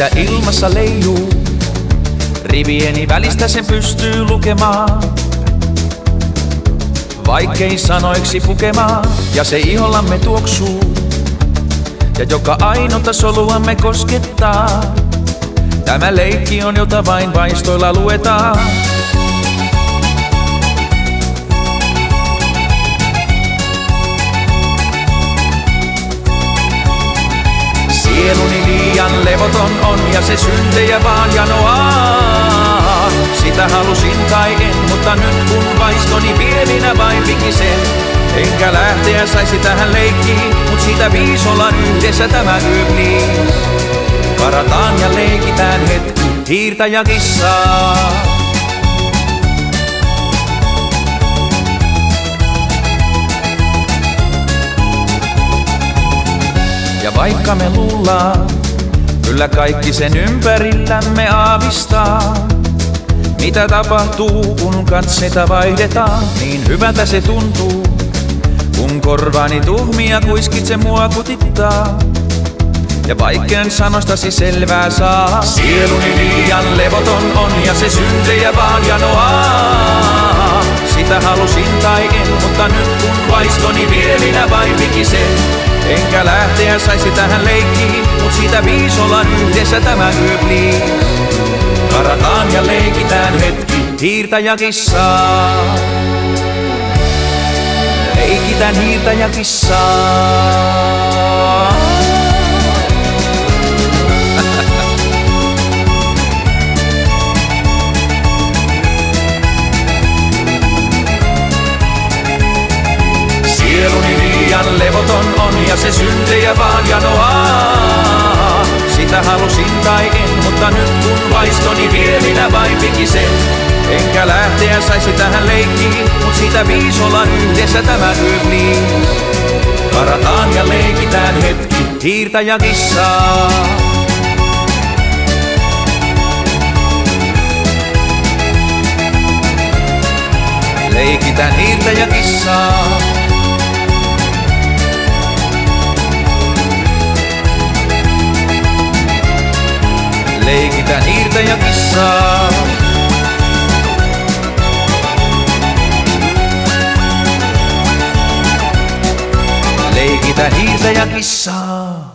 mitä ilmassa leijuu. Rivieni välistä sen pystyy lukemaan. Vaikkei sanoiksi pukemaan, ja se ihollamme tuoksuu. Ja joka ainota soluamme koskettaa. Tämä leikki on, jota vain vaistoilla luetaan. Sieluni liian levoton on ja se syntejä vaan janoaa. Sitä halusin tai en, mutta nyt kun vaistoni pieninä vain vikisen. Enkä lähteä saisi tähän leikkiin, mut sitä viisolla yhdessä tämä yö please. Karataan ja leikitään hetki, hiirtä ja kissaa. Ja vaikka me luullaan, kyllä kaikki sen ympärillämme aavistaa. Mitä tapahtuu, kun katseita vaihdetaan, niin hyvältä se tuntuu. Kun korvaani tuhmia kuiskitse mua kutittaa. Ja vaikken sanostasi selvää saa. Sieluni liian levoton on ja se syntejä vaan janoaa. Sitä halusin tai en, mutta nyt kun vaistoni vielinä vain vikisee. Enkä lähteä saisi tähän leikkiin, mut siitä viisolla yhdessä tämä yö please. Karataan ja leikitään hetki, hiirtä ja kissaa. Leikitään hiirtä ja kissaa. Liian levoton on ja se syntejä vaan janoaa. Sitä halusin tai en, mutta nyt kun vaistoni vie minä vain pikisen. Enkä lähteä saisi tähän leikkiin, mut sitä viisolla yhdessä tämä yö please. Karataan ja leikitään hetki, hiirtä ja kissaa. Leikitään hiirtä ja kissaa. Leikitään hiirtä ja kissaa. Leikitään hiirtä ja kissaa.